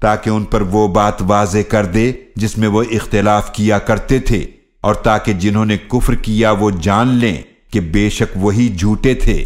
تاکہ ان پر وہ بات واضح کر دے جس میں وہ اختلاف کیا کرتے تھے اور تاکہ جنہوں نے کفر کیا وہ جان لیں کہ بے شک وہی جھوٹے تھے۔